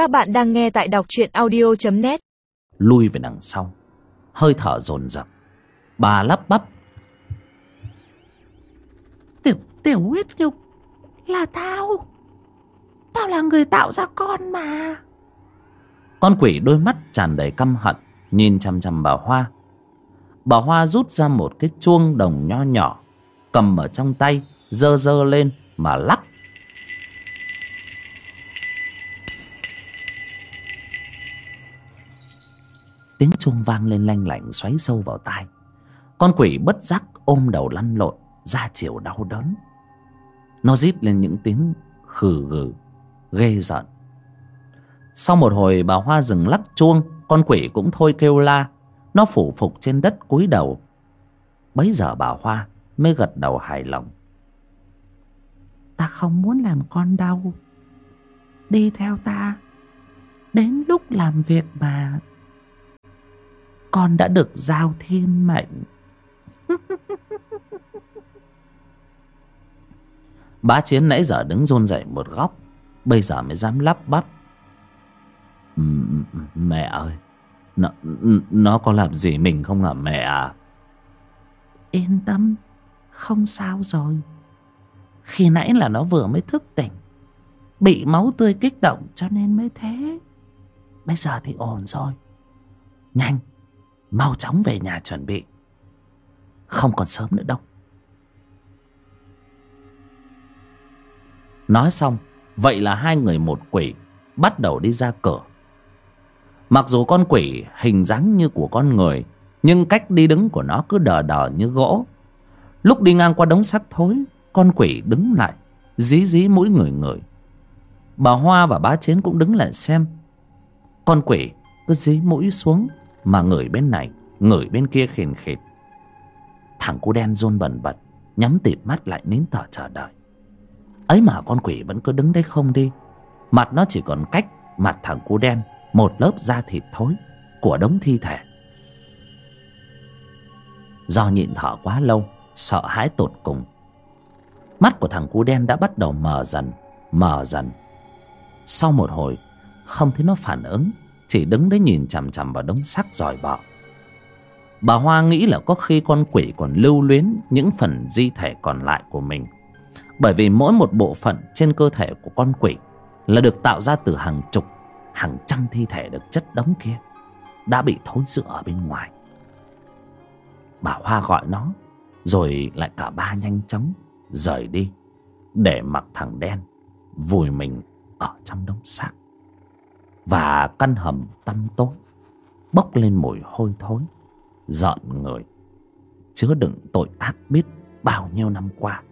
Các bạn đang nghe tại đọc truyện audio.net Lui về đằng sau. Hơi thở dồn dập. Bà lắp bắp. Tiểu, tiểu huyết nhục Là tao. Tao là người tạo ra con mà. Con quỷ đôi mắt tràn đầy căm hận Nhìn chằm chằm bà Hoa. Bà Hoa rút ra một cái chuông đồng nho nhỏ Cầm ở trong tay Dơ dơ lên mà lắc Tiếng chuông vang lên lanh lảnh xoáy sâu vào tai. Con quỷ bất giác ôm đầu lăn lộn, Ra chiều đau đớn. Nó rít lên những tiếng khừ gừ, Ghê giận Sau một hồi bà Hoa dừng lắc chuông, Con quỷ cũng thôi kêu la. Nó phủ phục trên đất cúi đầu. Bấy giờ bà Hoa mới gật đầu hài lòng. Ta không muốn làm con đau. Đi theo ta. Đến lúc làm việc mà con đã được giao thiên mệnh. Bá Chiến nãy giờ đứng run rẩy một góc Bây giờ mới dám lắp bắp. "M- Mẹ ơi Nó, nó có làm gì mình không hả mẹ à? Yên tâm Không sao rồi. Khi nãy là nó vừa mới thức tỉnh Bị máu tươi kích động cho nên mới thế. Bây giờ thì ổn rồi. Nhanh Mau chóng về nhà chuẩn bị. Không còn sớm nữa đâu. Nói xong, Vậy là hai người một quỷ Bắt đầu đi ra cửa. Mặc dù con quỷ hình dáng như của con người, Nhưng cách đi đứng của nó cứ đờ đờ như gỗ. Lúc đi ngang qua đống xác thối, Con quỷ đứng lại, Dí dí mũi người người Bà Hoa và bá Chiến cũng đứng lại xem. Con quỷ cứ dí mũi xuống mà người bên này, người bên kia khìn khịt Thằng cu đen run bần bật, Nhắm tịt mắt lại nín thở chờ đợi. Ấy mà con quỷ vẫn cứ đứng đấy không đi. Mặt nó chỉ còn cách mặt thằng cu đen một lớp da thịt thối của đống thi thể. Do nhịn thở quá lâu, sợ hãi tột cùng. Mắt của thằng cu đen đã bắt đầu mờ dần mờ dần. Sau một hồi, không thấy nó phản ứng chỉ đứng đấy nhìn chằm chằm vào đống xác giỏi bọ. Bà hoa nghĩ là có khi con quỷ còn lưu luyến những phần di thể còn lại của mình. Bởi vì mỗi một bộ phận trên cơ thể của con quỷ là được tạo ra từ hàng chục, hàng trăm thi thể được chất đống kia đã bị thối rữa ở bên ngoài. Bà hoa gọi nó, rồi lại cả ba nhanh chóng rời đi để mặc thằng đen vùi mình ở trong đống xác và căn hầm tăm tối, bốc lên mùi hôi thối rợn người, chứa đựng tội ác biết bao nhiêu năm qua.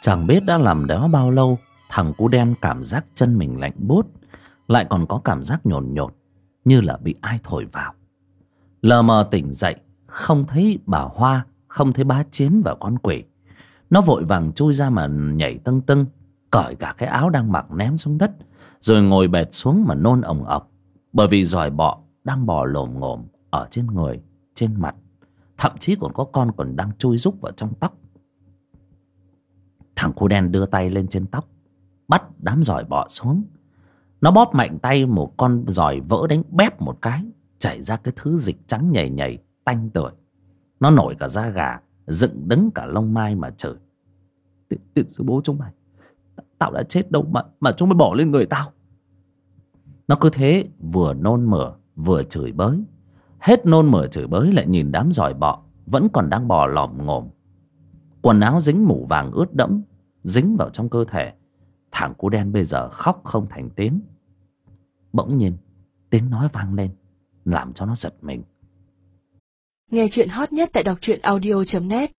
Chẳng biết đã làm đó bao lâu Thằng cu đen cảm giác chân mình lạnh bút Lại còn có cảm giác nhồn nhột Như là bị ai thổi vào. Lờ mờ tỉnh dậy Không thấy bà Hoa Không thấy bá chiến và con quỷ. Nó vội vàng chui ra mà nhảy tưng tưng Cởi cả cái áo đang mặc ném xuống đất Rồi ngồi bệt xuống mà nôn ồng ọc Bởi vì giỏi bọ đang bò lồm ngồm Ở trên người, trên mặt. Thậm chí còn có con còn đang chui rúc vào trong tóc. Thằng cu đen đưa tay lên trên tóc, Bắt đám giỏi bọ xuống. Nó bóp mạnh tay một con giỏi vỡ đánh bép một cái, Chảy ra cái thứ dịch trắng nhầy nhầy Tanh tưởi. Nó nổi cả da gà, Dựng đứng cả lông mai mà chửi Tiện sư bố chúng mày, Tao đã chết đâu mà mà chúng mày bỏ lên người tao. Nó cứ thế vừa nôn mửa, vừa chửi bới. Hết nôn mửa chửi bới lại nhìn đám giỏi bọ, Vẫn còn đang bò lòm ngồm. Quần áo dính mủ vàng ướt đẫm dính vào trong cơ thể. Thằng cu đen bây giờ khóc không thành tiếng. Bỗng nhiên, tiếng nói vang lên, làm cho nó giật mình. Nghe chuyện hot nhất tại đọc truyện audio.net